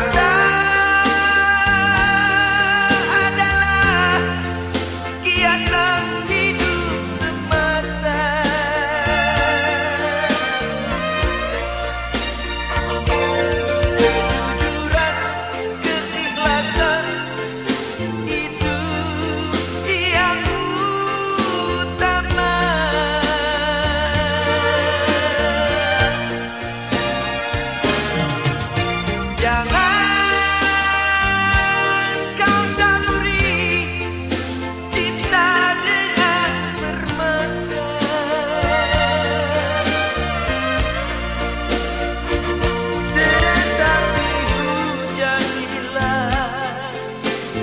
Yeah.